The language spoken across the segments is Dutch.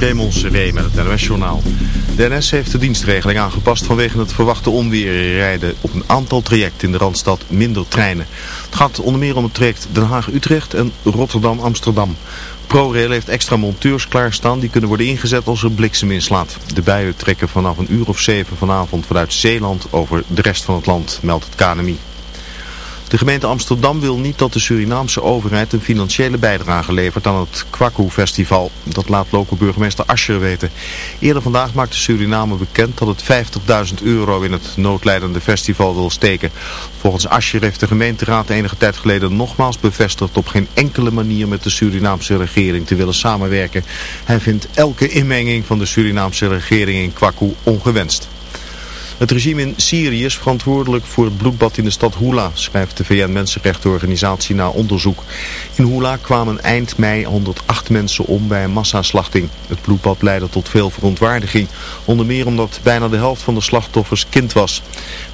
Raymond Seré met het NOS-journaal. De NS heeft de dienstregeling aangepast vanwege het verwachte onweer rijden op een aantal trajecten in de Randstad minder treinen. Het gaat onder meer om het traject Den Haag-Utrecht en Rotterdam-Amsterdam. ProRail heeft extra monteurs klaarstaan die kunnen worden ingezet als er bliksem inslaat. De buien trekken vanaf een uur of zeven vanavond vanuit Zeeland over de rest van het land, meldt het KNMI. De gemeente Amsterdam wil niet dat de Surinaamse overheid een financiële bijdrage levert aan het Kwaku-festival. Dat laat lokale burgemeester Ascher weten. Eerder vandaag maakte Suriname bekend dat het 50.000 euro in het noodlijdende festival wil steken. Volgens Ascher heeft de gemeenteraad enige tijd geleden nogmaals bevestigd op geen enkele manier met de Surinaamse regering te willen samenwerken. Hij vindt elke inmenging van de Surinaamse regering in Kwaku ongewenst. Het regime in Syrië is verantwoordelijk voor het bloedbad in de stad Hula, schrijft de VN-Mensenrechtenorganisatie na onderzoek. In Hula kwamen eind mei 108 mensen om bij een massaslachting. Het bloedbad leidde tot veel verontwaardiging, onder meer omdat bijna de helft van de slachtoffers kind was.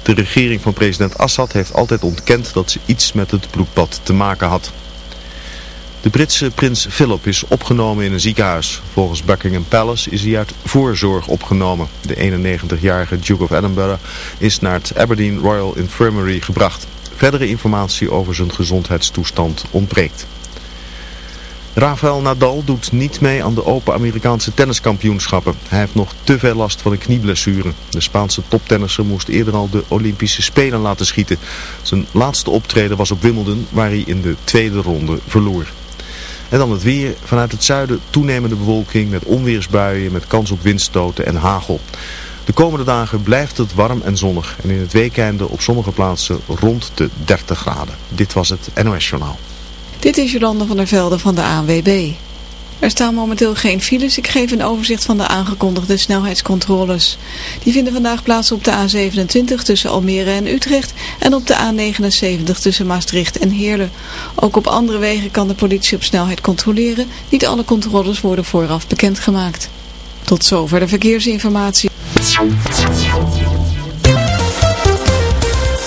De regering van president Assad heeft altijd ontkend dat ze iets met het bloedbad te maken had. De Britse prins Philip is opgenomen in een ziekenhuis. Volgens Buckingham Palace is hij uit voorzorg opgenomen. De 91-jarige Duke of Edinburgh is naar het Aberdeen Royal Infirmary gebracht. Verdere informatie over zijn gezondheidstoestand ontbreekt. Rafael Nadal doet niet mee aan de Open Amerikaanse tenniskampioenschappen. Hij heeft nog te veel last van een knieblessure. De Spaanse toptennisser moest eerder al de Olympische Spelen laten schieten. Zijn laatste optreden was op Wimbledon waar hij in de tweede ronde verloor. En dan het weer. Vanuit het zuiden toenemende bewolking met onweersbuien met kans op windstoten en hagel. De komende dagen blijft het warm en zonnig. En in het weekende op sommige plaatsen rond de 30 graden. Dit was het NOS Journaal. Dit is Jolande van der Velde van de ANWB. Er staan momenteel geen files. Ik geef een overzicht van de aangekondigde snelheidscontroles. Die vinden vandaag plaats op de A27 tussen Almere en Utrecht en op de A79 tussen Maastricht en Heerlen. Ook op andere wegen kan de politie op snelheid controleren. Niet alle controles worden vooraf bekendgemaakt. Tot zover de verkeersinformatie.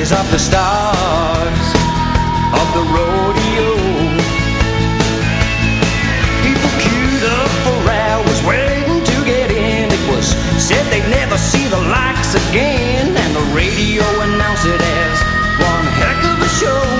Faces of the stars of the rodeo. People queued up for hours waiting to get in. It was said they'd never see the likes again, and the radio announced it as one heck of a show.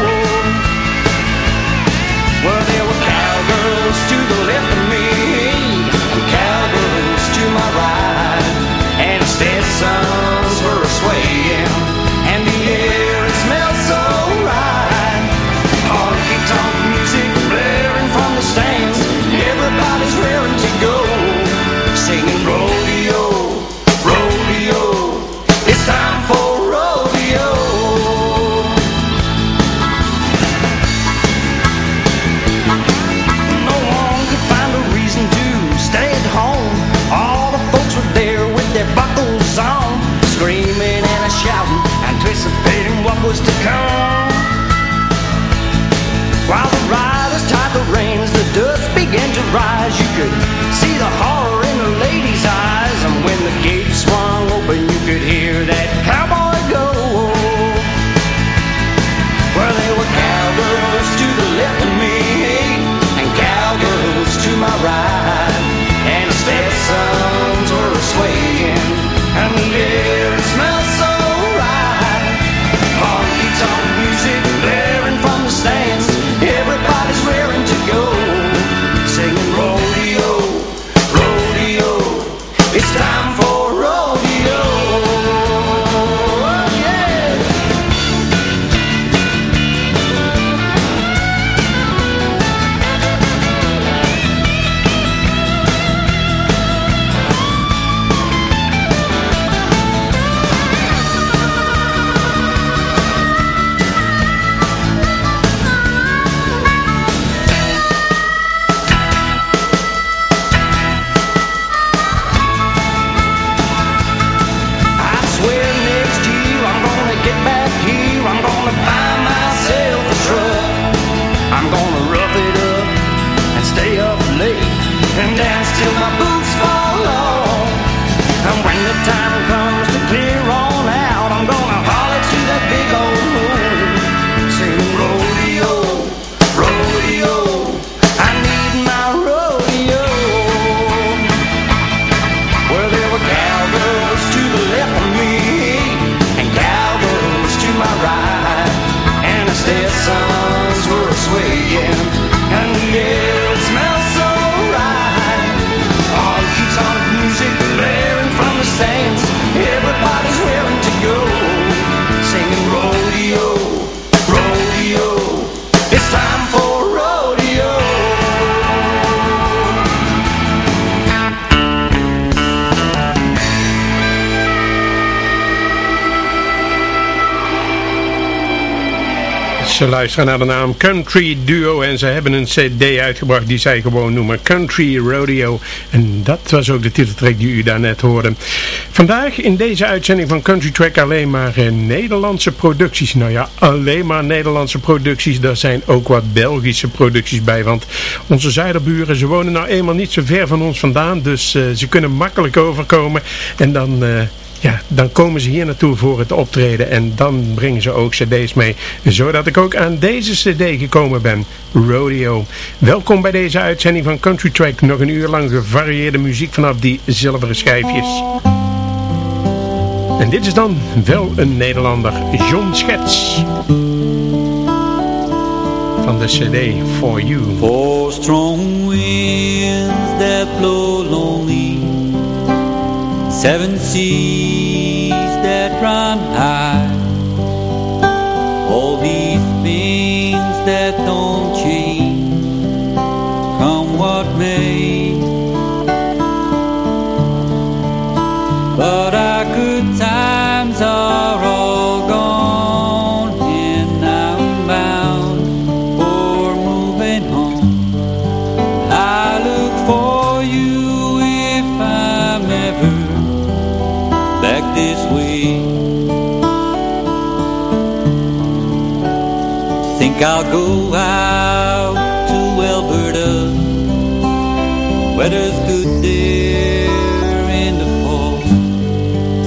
Rise, you could see the horror Ze luisteren naar de naam Country Duo en ze hebben een cd uitgebracht die zij gewoon noemen Country Rodeo. En dat was ook de titeltrack die u daarnet hoorde. Vandaag in deze uitzending van Country Track alleen maar eh, Nederlandse producties. Nou ja, alleen maar Nederlandse producties. Daar zijn ook wat Belgische producties bij, want onze zuiderburen, ze wonen nou eenmaal niet zo ver van ons vandaan. Dus eh, ze kunnen makkelijk overkomen en dan... eh, ja, dan komen ze hier naartoe voor het optreden en dan brengen ze ook cd's mee. Zodat ik ook aan deze cd gekomen ben, Rodeo. Welkom bij deze uitzending van Country Track. Nog een uur lang gevarieerde muziek vanaf die zilveren schijfjes. En dit is dan wel een Nederlander, John Schets. Van de cd For You. Four strong winds that blow lonely Seven seas that run high. All these things that don't I'll go out to Alberta. Weather's good there in the fall.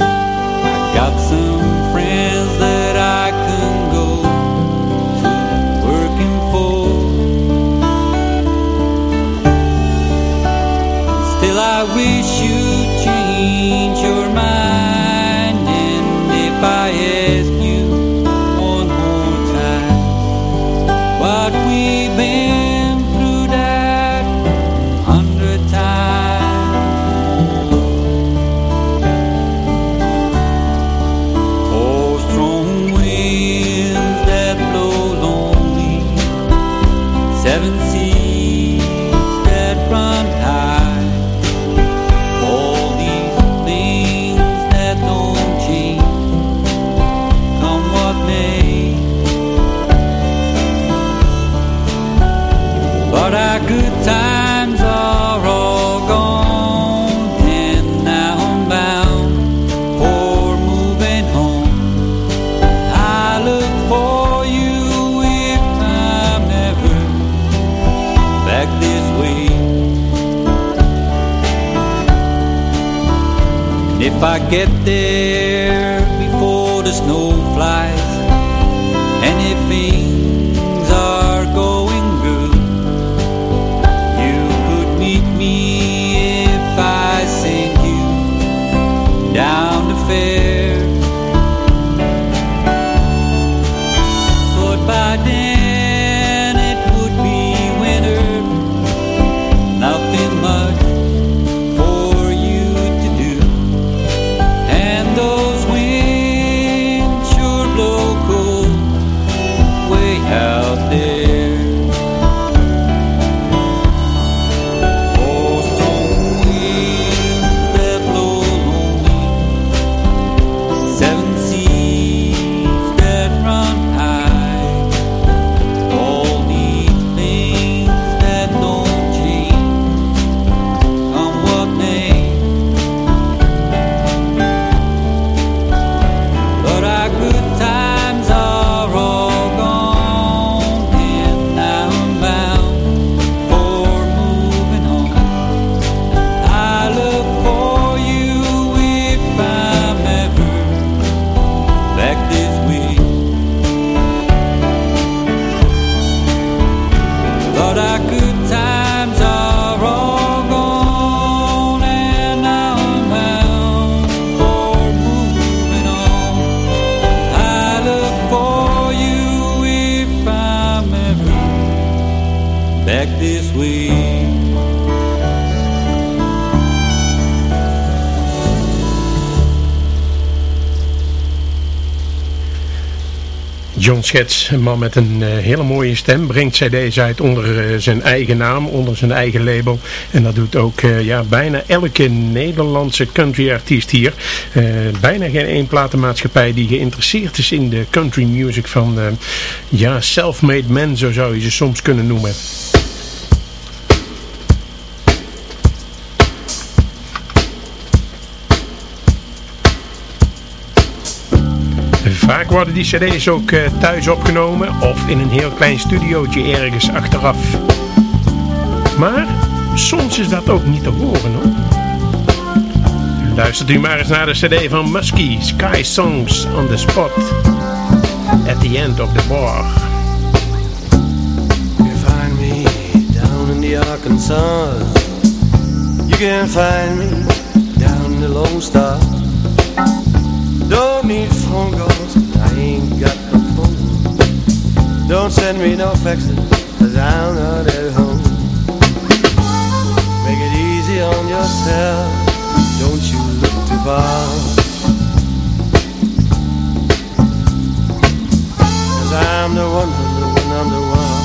I got some friends that I can go to working for. Still I wish you'd change your I get Een man met een eh, hele mooie stem, brengt cd's uit onder eh, zijn eigen naam, onder zijn eigen label. En dat doet ook eh, ja, bijna elke Nederlandse country artiest hier. Bijna geen één platenmaatschappij die geïnteresseerd is in de country music van ja, self-made men, zo zou je ze soms kunnen noemen. Worden die cd's ook eh, thuis opgenomen of in een heel klein studiootje ergens achteraf. Maar soms is dat ook niet te horen hoor. Luistert u maar eens naar de cd van Muskie, Sky Songs on the Spot. At the end of the bar. You can find me down in the Arkansas. You can find me down in the Lone Star. Don't send me no faxes, cause I'm not at home. Make it easy on yourself, don't you look too far. Cause I'm the one, the one, I'm the one.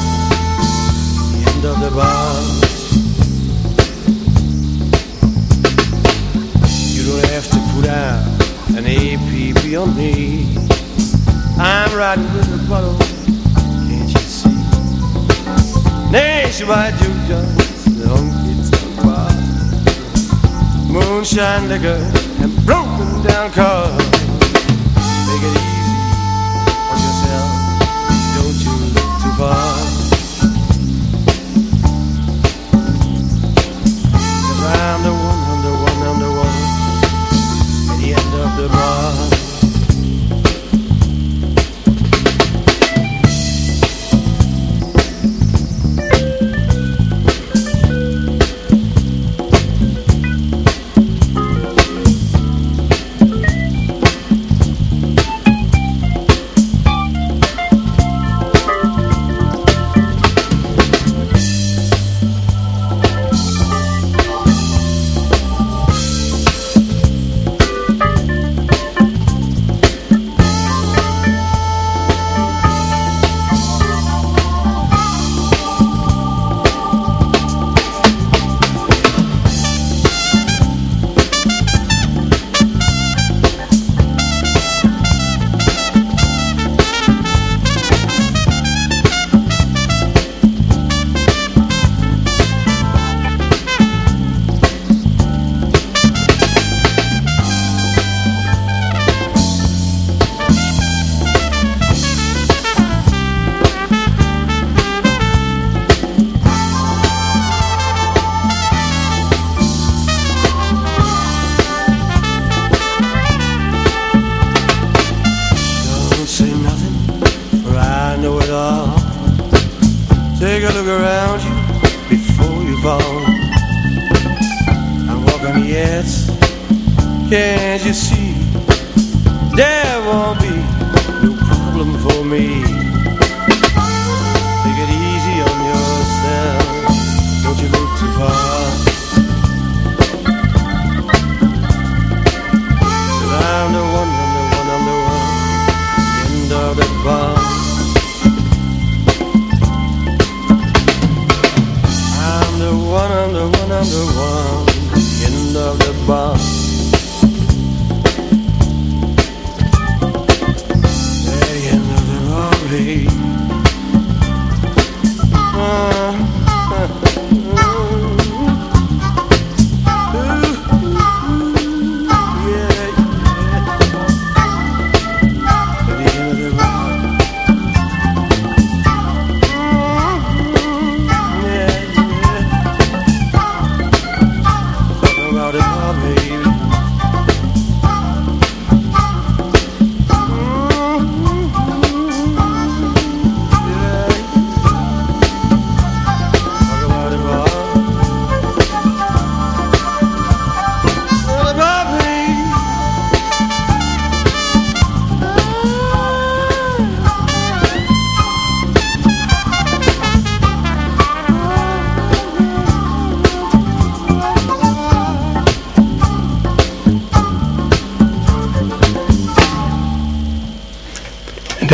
The end of the bar. You don't have to put out an APB on me. I'm riding with the bottle, Nationwide juke joints, the honky tonk bar, moonshine liquor and broken down cars. It easy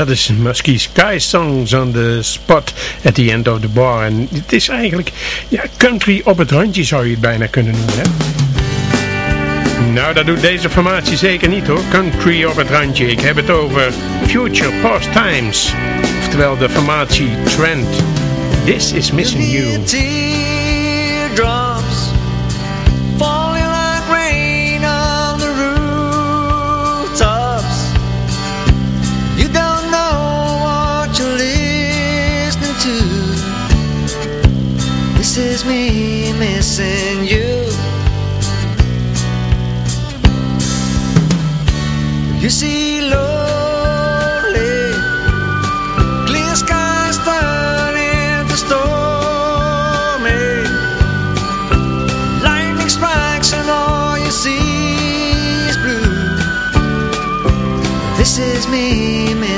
dat is Musky Sky Songs on the Spot at the End of the Bar. En het is eigenlijk ja, country op het randje zou je het bijna kunnen noemen. Nou, dat doet deze formatie zeker niet hoor. Country op het randje. Ik heb het over Future Past Times. Oftewel de formatie Trend. This is Missing You. You see lonely Clear skies fighting the stormy. Lightning strikes and all you see is blue. This is me, man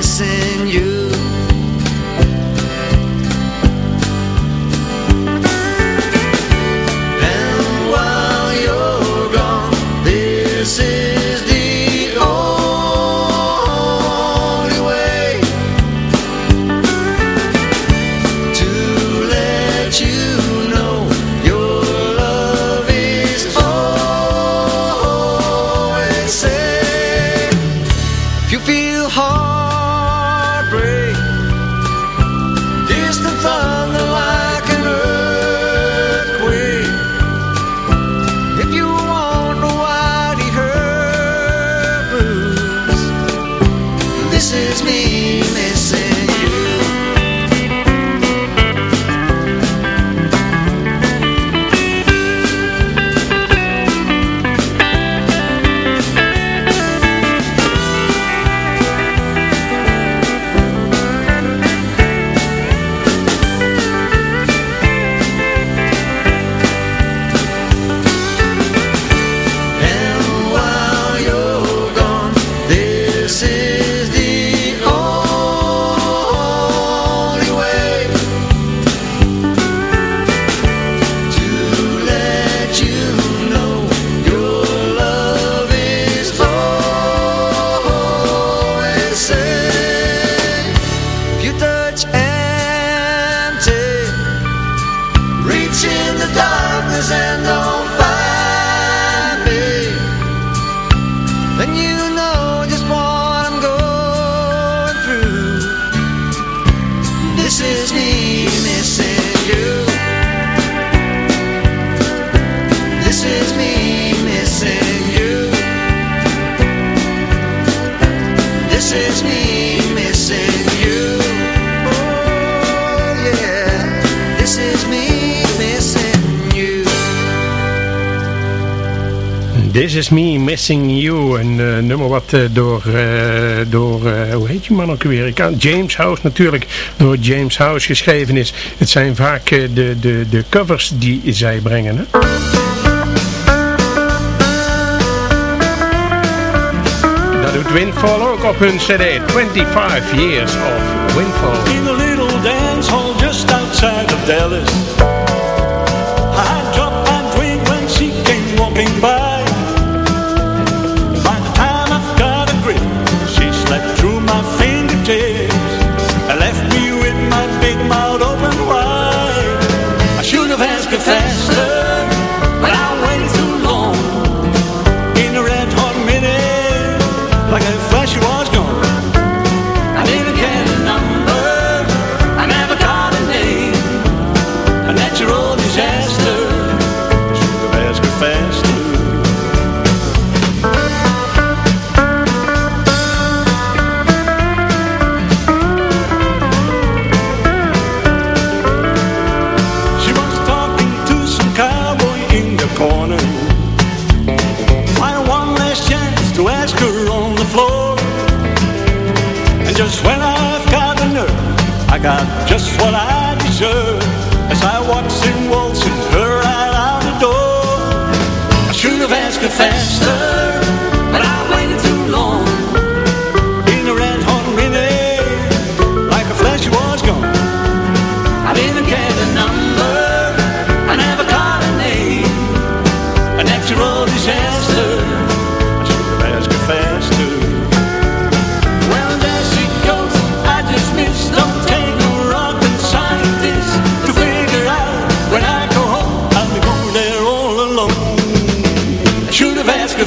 Missing You. Een uh, nummer wat uh, door, uh, door hoe heet je man ook weer? James House natuurlijk, door James House geschreven is. Het zijn vaak de, de, de covers die zij brengen. Hè? Dat doet Windfall ook op hun cd. 25 Years of Windfall. In a little dance hall just outside of Dallas. I dropped my drink when she came walking by. Got just what I deserve As I watch him waltzing her right out the door. I should have asked her faster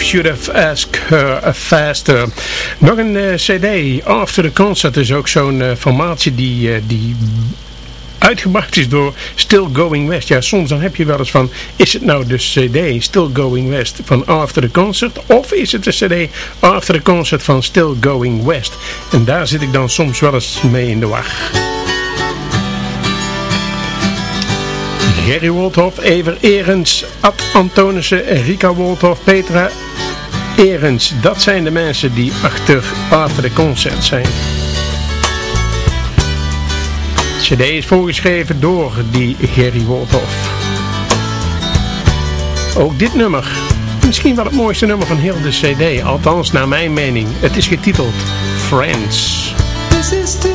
Should have asked her faster. Nog een uh, cd, After the Concert is ook zo'n uh, formatie die, uh, die uitgebracht is door Still Going West. Ja, soms dan heb je wel eens van, is het nou de cd Still Going West van After the Concert? Of is het de cd After the Concert van Still Going West? En daar zit ik dan soms wel eens mee in de wacht. Gerry Wolthoff, Ever Erens, Ad Antonissen, Rika Wolthoff, Petra Erens. Dat zijn de mensen die achter After the Concert zijn. cd is voorgeschreven door die Gerry Wolthoff. Ook dit nummer, misschien wel het mooiste nummer van heel de cd, althans naar mijn mening. Het is getiteld Friends. This is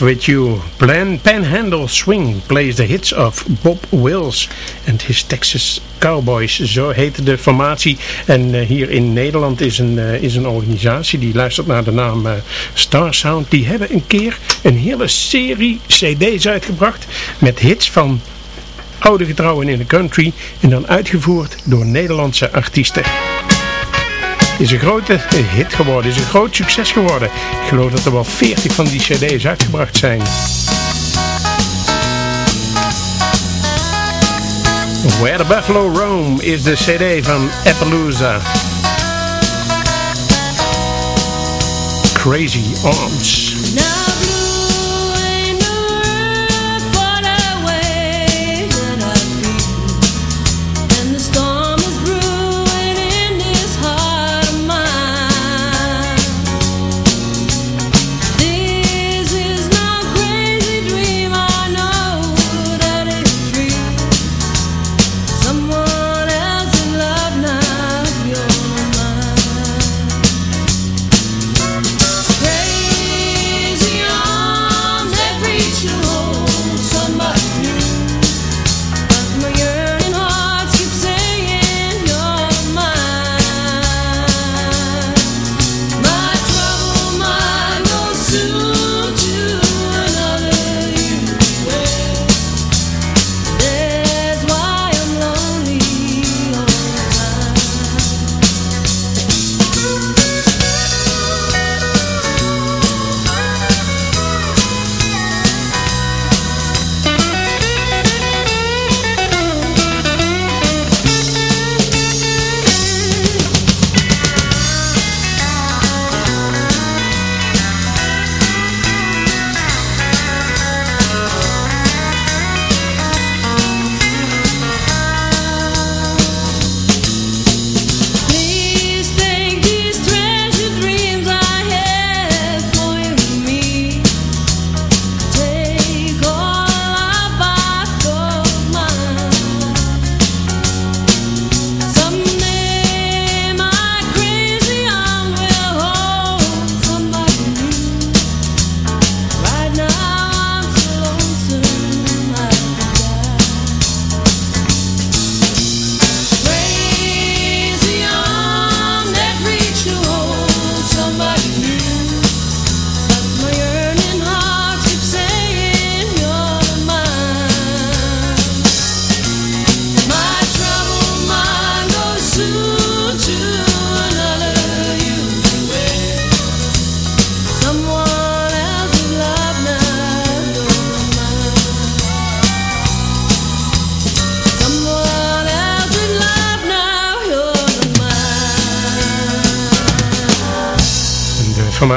with you. Plan Panhandle Swing plays the hits of Bob Wills and his Texas Cowboys. Zo heette de formatie. En eh, hier in Nederland is een, eh, is een organisatie die luistert naar de naam eh, Star Sound. Die hebben een keer een hele serie cd's uitgebracht met hits van oude getrouwen in de country. En dan uitgevoerd door Nederlandse artiesten is een grote hit geworden, is een groot succes geworden. Ik geloof dat er wel 40 van die cd's uitgebracht zijn. Where the Buffalo Roam is de cd van Appaloosa. Crazy Arms.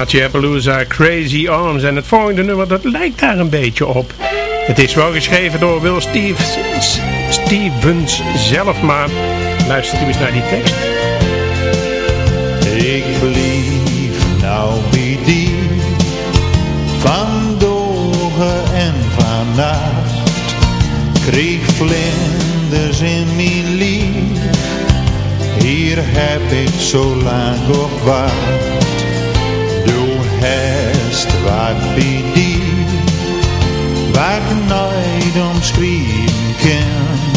Formatie Appaloosa, Crazy Arms. En het volgende nummer, dat lijkt daar een beetje op. Het is wel geschreven door Will Stevens, Stevens zelf, maar luistert u eens naar die tekst. Ik blief nou wie die van dogen en van nacht kreeg vlinders in mijn lief. Hier heb ik zo lang op. waar ik nooit omschrijven kan.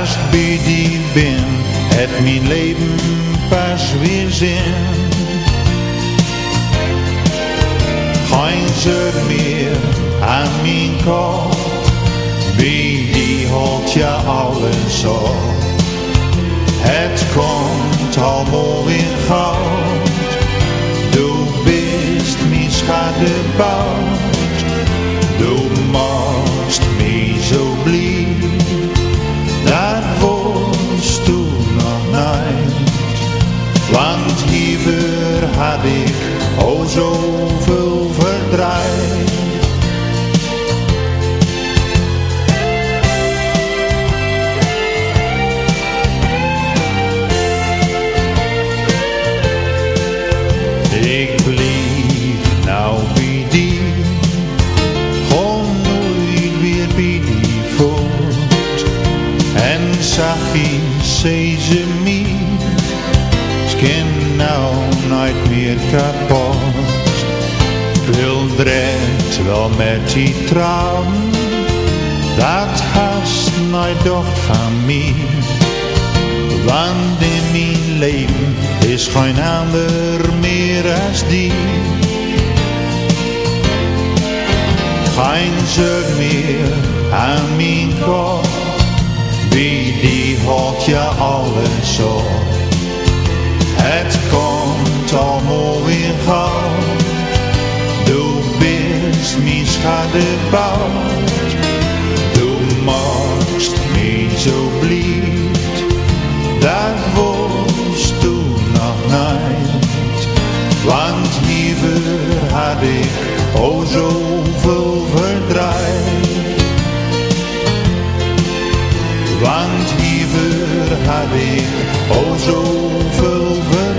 Als bij die ben, het mijn leven pas weer zin. Geen zorg meer aan mijn kop, wie die houdt je alles op. Het komt allemaal weer goud, du bist mijn schattebout, du machst mij zo blij, dat wist du nog niet. Want hiever had ik o zoveel Want in mijn leven is geen ander meer als die. Geen zorg meer aan mijn kop, wie die houdt je alles op. Het komt allemaal weer gauw, du bist mijn blij. Dat wist du nog niet, want liever had ik o zoveel verdriet. Want liever had ik o zoveel verdriet.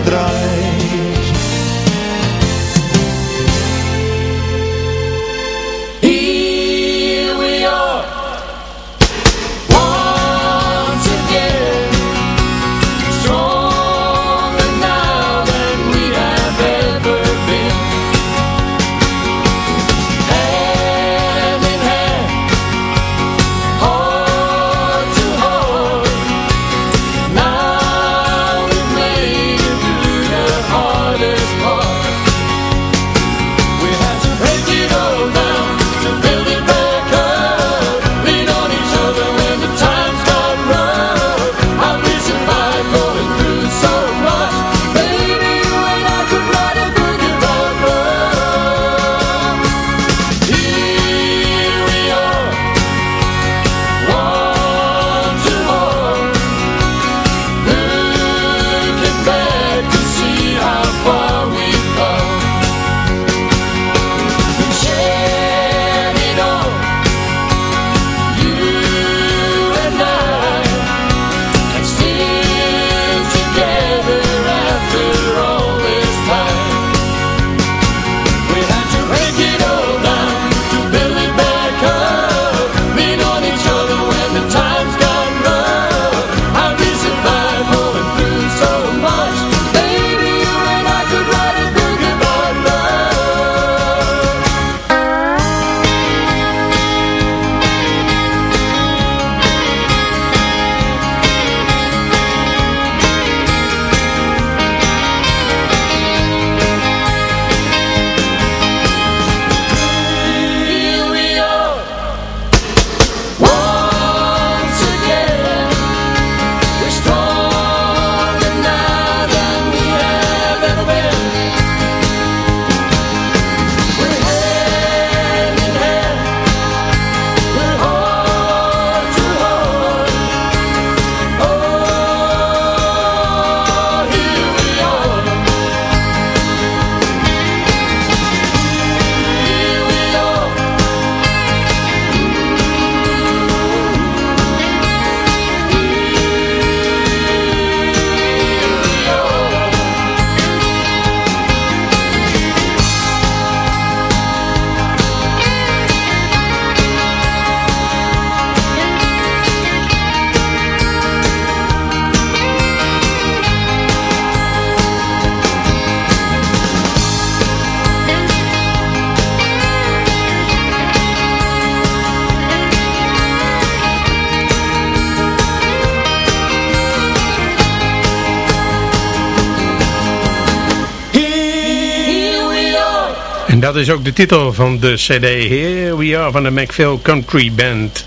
dat is ook de titel van de cd Here We Are van de McPhail Country Band.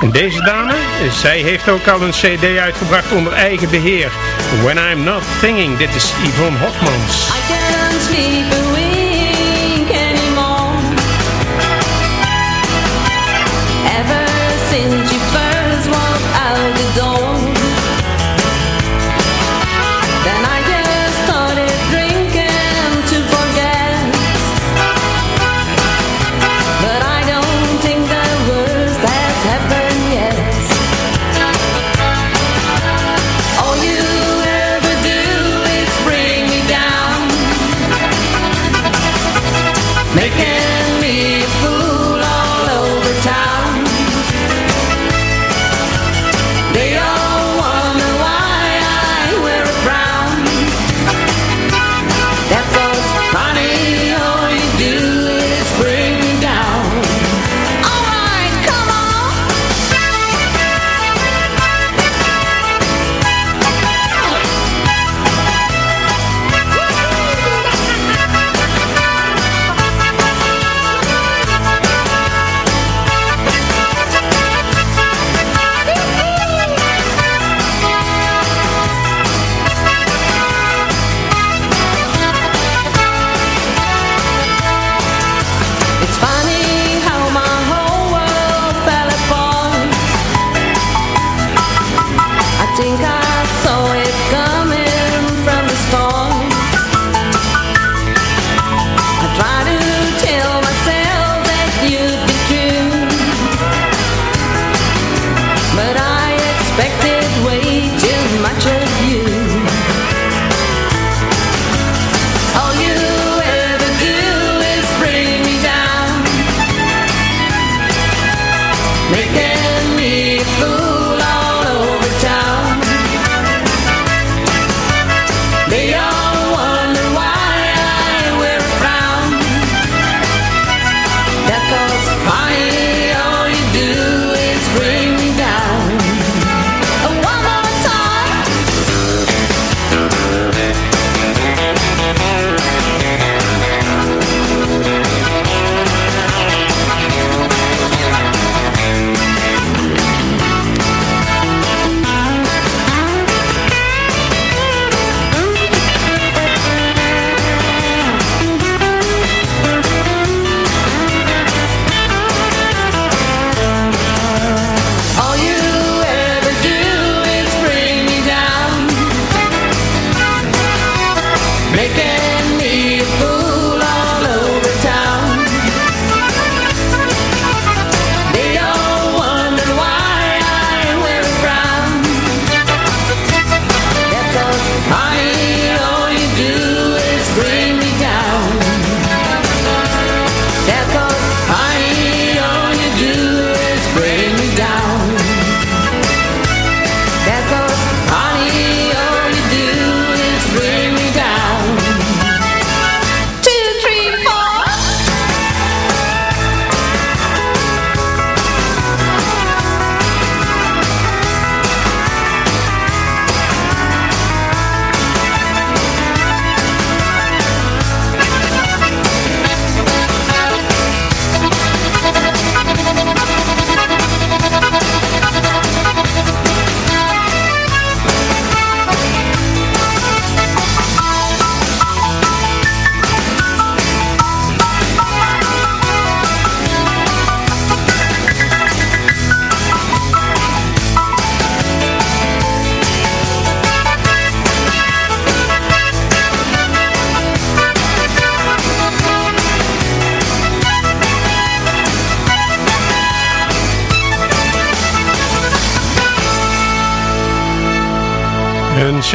En deze dame, zij heeft ook al een cd uitgebracht onder eigen beheer. When I'm Not Singing, dit is Yvonne Hofmans. I.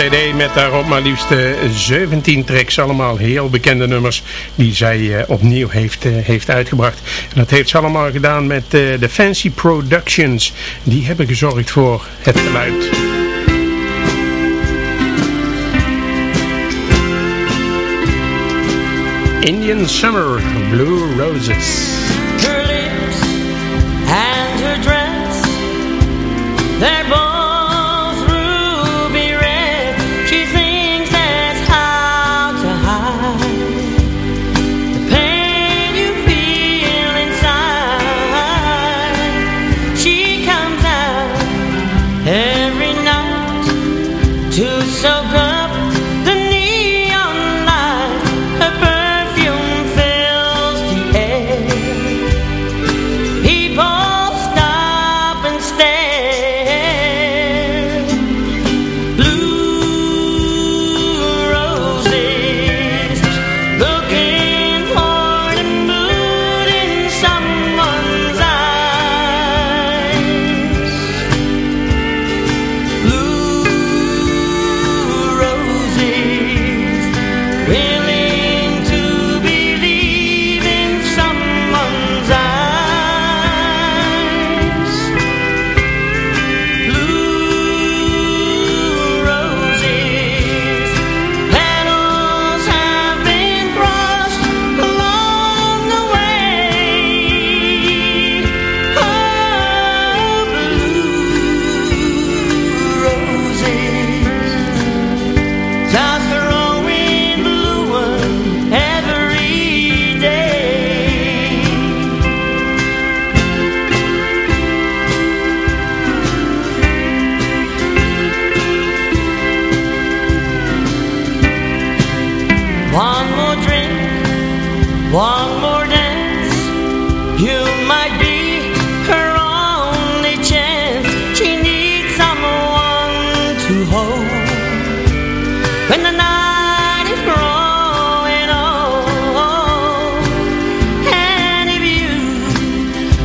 cd met daarop maar liefst eh, 17 tracks. Allemaal heel bekende nummers die zij eh, opnieuw heeft, eh, heeft uitgebracht. En dat heeft ze allemaal gedaan met de Fancy Productions. Die hebben gezorgd voor het geluid. Indian Summer, Blue Roses.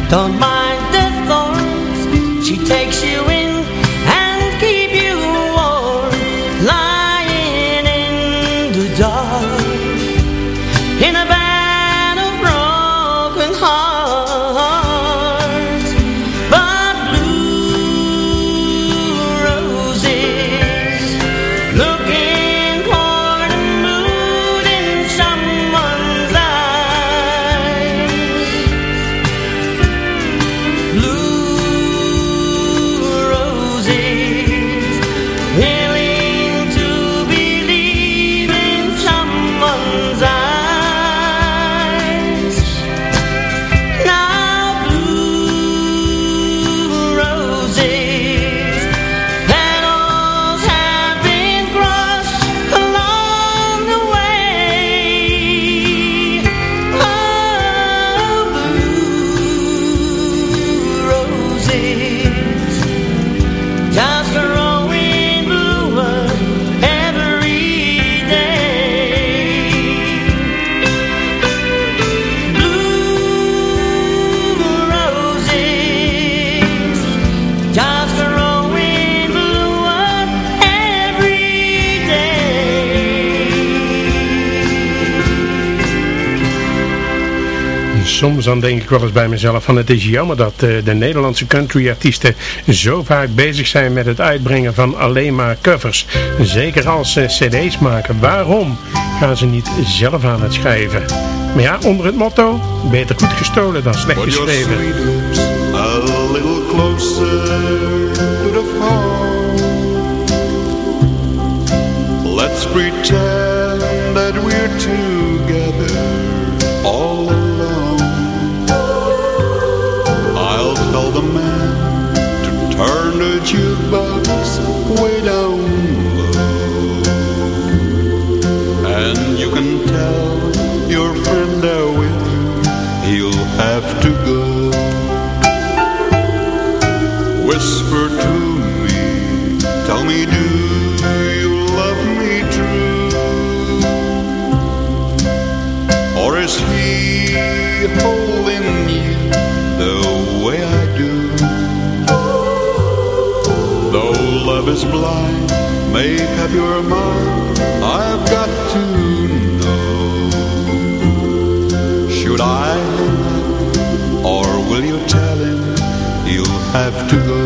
Don't mind the thorns, she takes you in Soms dan denk ik wel eens bij mezelf van het is jammer dat eh, de Nederlandse countryartiesten zo vaak bezig zijn met het uitbrengen van alleen maar covers. Zeker als ze cd's maken. Waarom gaan ze niet zelf aan het schrijven? Maar ja, onder het motto, beter goed gestolen dan slecht geschreven. sweet lips a little closer to the phone. Let's pretend that we're together you've is blind, make up your mind, I've got to know. Should I or will you tell him you'll have to go?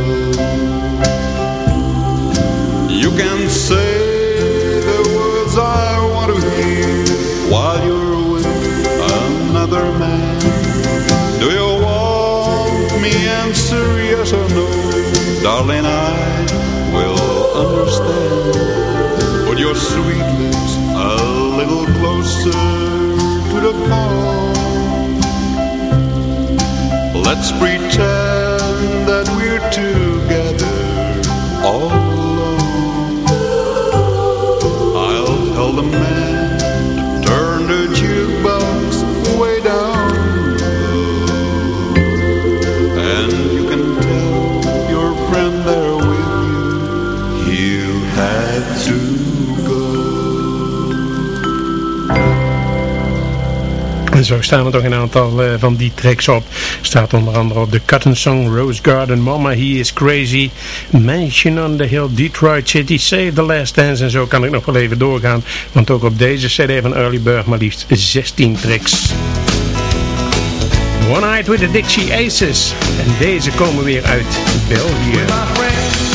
You can say your sweet lips a little closer to the phone. Let's pretend that we're together zo staan er toch een aantal eh, van die tracks op. Staat onder andere op de Cotton Song, Rose Garden, Mama He Is Crazy, Mansion on the Hill, Detroit City, Save the Last Dance en zo kan ik nog wel even doorgaan. Want ook op deze cd van Early maar liefst 16 tracks. One Night with the Dixie Aces. En deze komen weer uit België.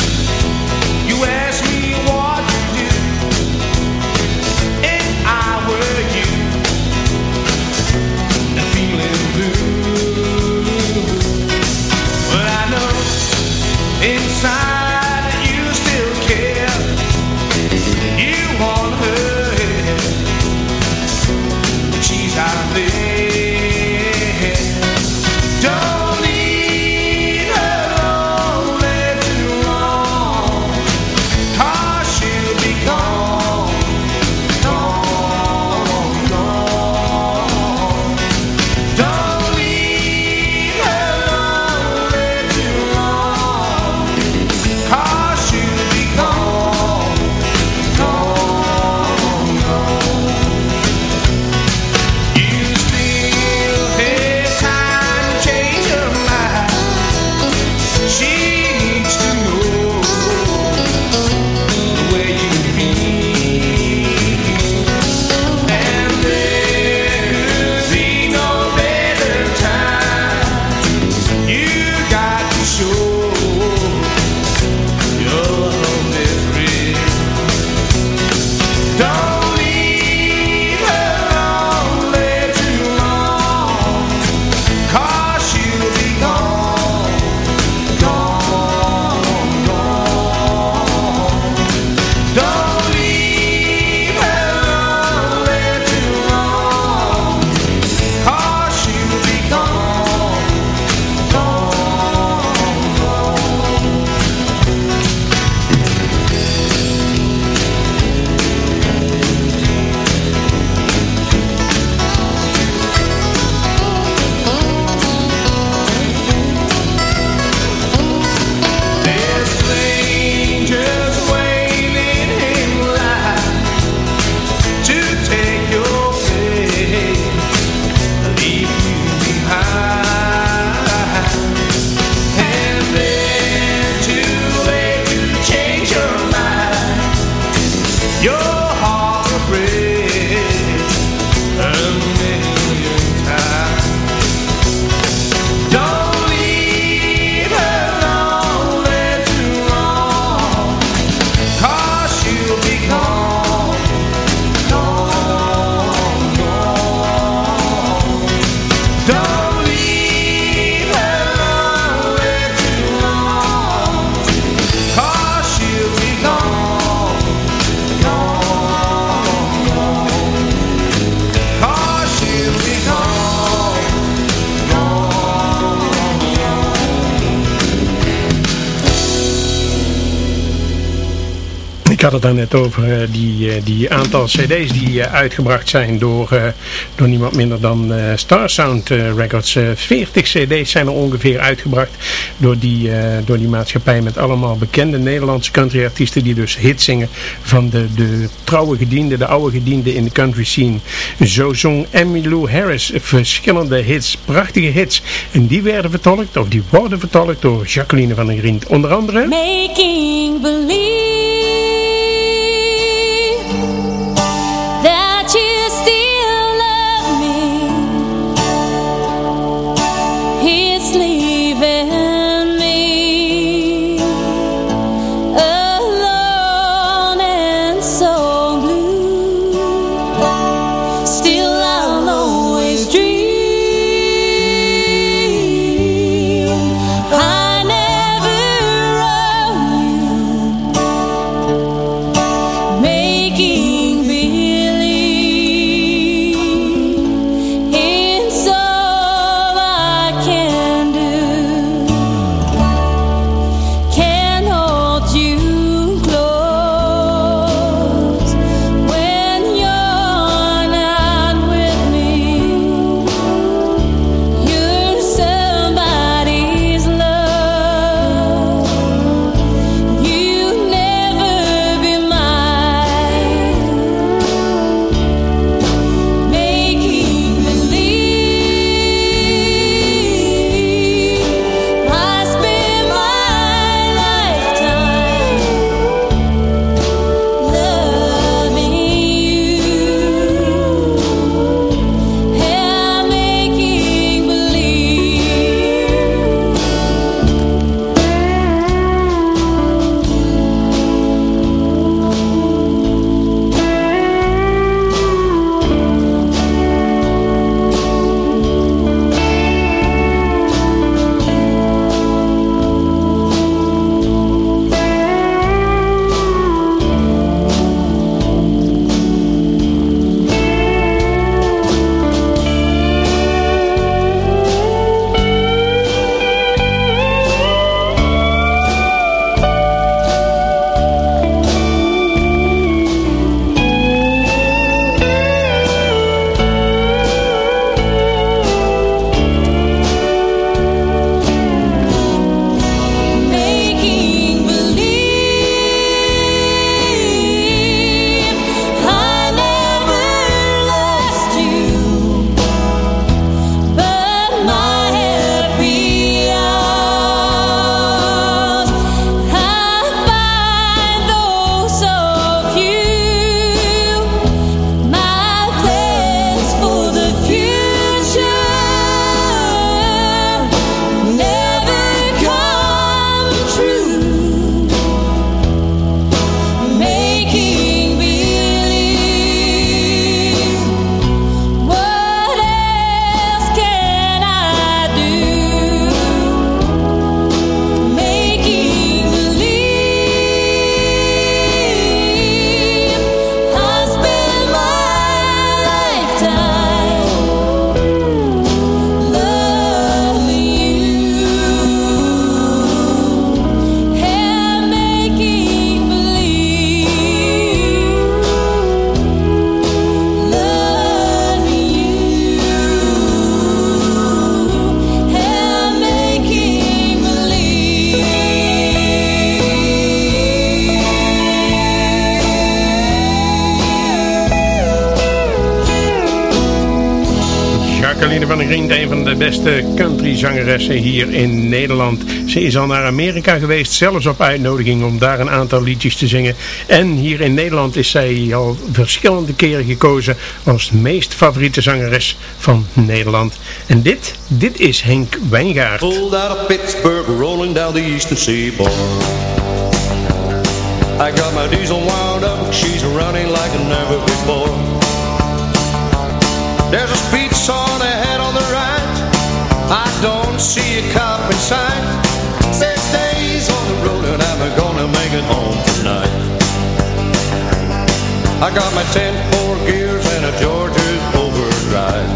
Het daar net over eh, die, eh, die aantal cd's die eh, uitgebracht zijn door, door niemand minder dan Star Sound Records. Eh, 40 cd's zijn er ongeveer uitgebracht door die, door die maatschappij met allemaal bekende Nederlandse countryartiesten die dus hits zingen van de, de trouwe gedienden, de oude gedienden in de country scene. Zo zong Emmylou Harris verschillende hits, prachtige hits. En die werden vertolkt, of die worden vertolkt door Jacqueline van der Grient. Onder andere... Making believe geleden van een vriend, een van de beste country zangeressen hier in Nederland. Ze is al naar Amerika geweest, zelfs op uitnodiging om daar een aantal liedjes te zingen. En hier in Nederland is zij al verschillende keren gekozen als meest favoriete zangeres van Nederland. En dit, dit is Henk Wijngaard. Pulled out of Pittsburgh, rolling down the eastern seaboard. I got my diesel wound up, she's running like never before. There's a speed sign I don't see a cop in sight. Six days on the road and I'm gonna make it home tonight. I got my 10-4 gears and a Georgia overdrive.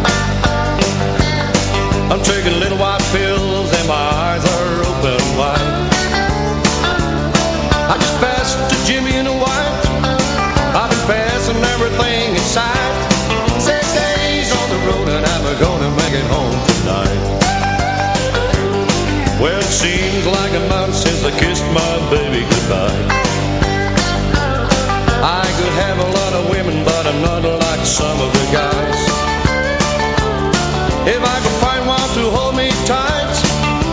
I'm taking little white pills and my eyes are open wide. I just Well, it seems like a month since I kissed my baby goodbye. I could have a lot of women, but I'm not like some of the guys. If I could find one to hold me tight,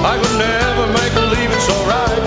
I would never make believe it's alright.